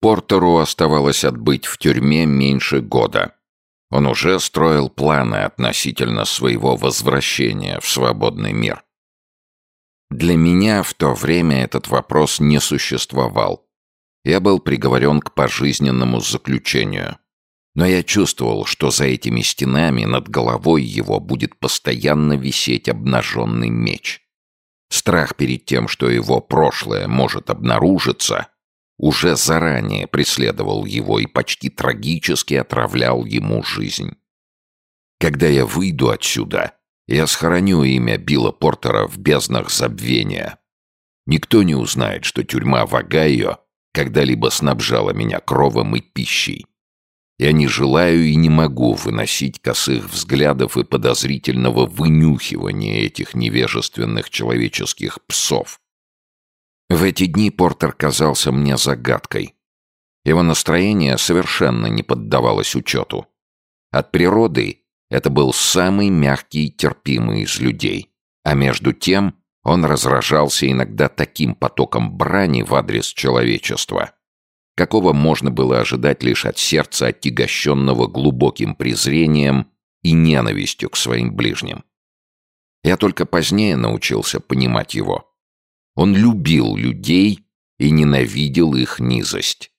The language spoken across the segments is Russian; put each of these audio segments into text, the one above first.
Портеру оставалось отбыть в тюрьме меньше года. Он уже строил планы относительно своего возвращения в свободный мир. Для меня в то время этот вопрос не существовал. Я был приговорен к пожизненному заключению. Но я чувствовал, что за этими стенами над головой его будет постоянно висеть обнаженный меч. Страх перед тем, что его прошлое может обнаружиться, уже заранее преследовал его и почти трагически отравлял ему жизнь. Когда я выйду отсюда, я схороню имя Билла Портера в безднах забвения. Никто не узнает, что тюрьма Вагайо когда-либо снабжала меня кровом и пищей. Я не желаю и не могу выносить косых взглядов и подозрительного вынюхивания этих невежественных человеческих псов. В эти дни Портер казался мне загадкой. Его настроение совершенно не поддавалось учету. От природы это был самый мягкий и терпимый из людей, а между тем он разражался иногда таким потоком брани в адрес человечества, какого можно было ожидать лишь от сердца, отягощенного глубоким презрением и ненавистью к своим ближним. Я только позднее научился понимать его. Он любил людей и ненавидел их низость.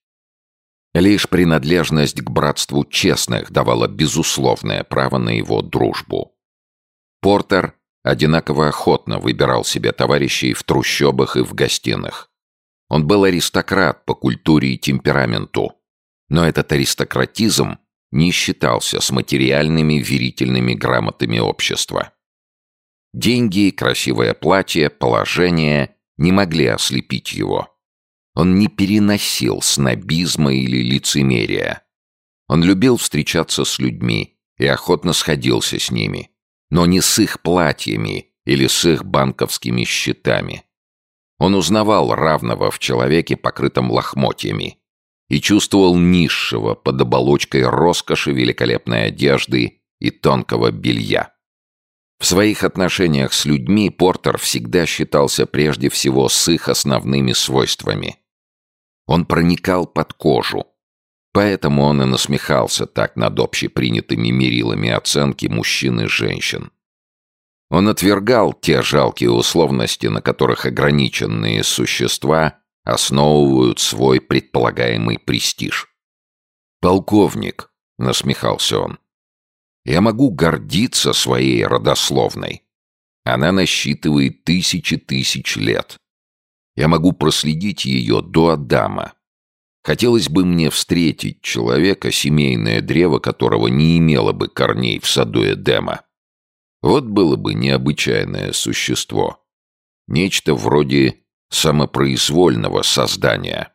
Лишь принадлежность к братству честных давала безусловное право на его дружбу. Портер одинаково охотно выбирал себе товарищей в трущобах и в гостиных. Он был аристократ по культуре и темпераменту, но этот аристократизм не считался с материальными верительными грамотами общества. Деньги, красивое платье, положение не могли ослепить его. Он не переносил снобизма или лицемерия. Он любил встречаться с людьми и охотно сходился с ними, но не с их платьями или с их банковскими счетами. Он узнавал равного в человеке, покрытом лохмотьями, и чувствовал низшего под оболочкой роскоши великолепной одежды и тонкого белья. В своих отношениях с людьми Портер всегда считался прежде всего с их основными свойствами. Он проникал под кожу, поэтому он и насмехался так над общепринятыми мерилами оценки мужчин и женщин. Он отвергал те жалкие условности, на которых ограниченные существа основывают свой предполагаемый престиж. «Полковник», — насмехался он, — «я могу гордиться своей родословной. Она насчитывает тысячи тысяч лет. Я могу проследить ее до Адама. Хотелось бы мне встретить человека, семейное древо которого не имело бы корней в саду Эдема. Вот было бы необычайное существо. Нечто вроде самопроизвольного создания.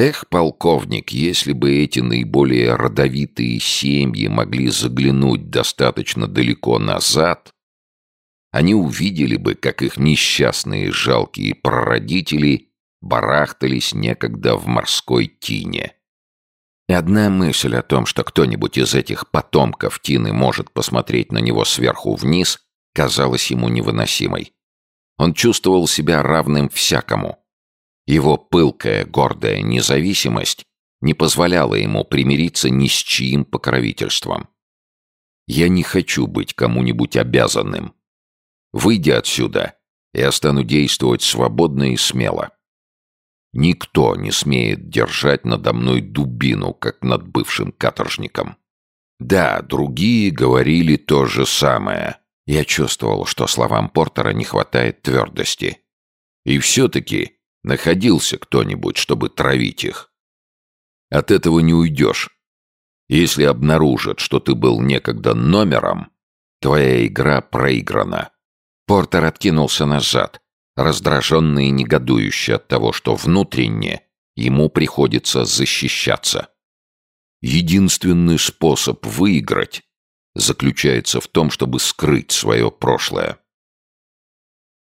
Эх, полковник, если бы эти наиболее родовитые семьи могли заглянуть достаточно далеко назад, они увидели бы, как их несчастные жалкие прародители барахтались некогда в морской тине. И одна мысль о том, что кто-нибудь из этих потомков Тины может посмотреть на него сверху вниз, казалась ему невыносимой. Он чувствовал себя равным всякому. Его пылкая, гордая независимость не позволяла ему примириться ни с чьим покровительством. «Я не хочу быть кому-нибудь обязанным. Выйдя отсюда, я стану действовать свободно и смело. Никто не смеет держать надо мной дубину, как над бывшим каторжником. Да, другие говорили то же самое. Я чувствовал, что словам Портера не хватает твердости. И все-таки находился кто-нибудь, чтобы травить их. От этого не уйдешь. Если обнаружат, что ты был некогда номером, твоя игра проиграна. Портер откинулся назад, раздраженный и негодующий от того, что внутренне ему приходится защищаться. Единственный способ выиграть заключается в том, чтобы скрыть свое прошлое.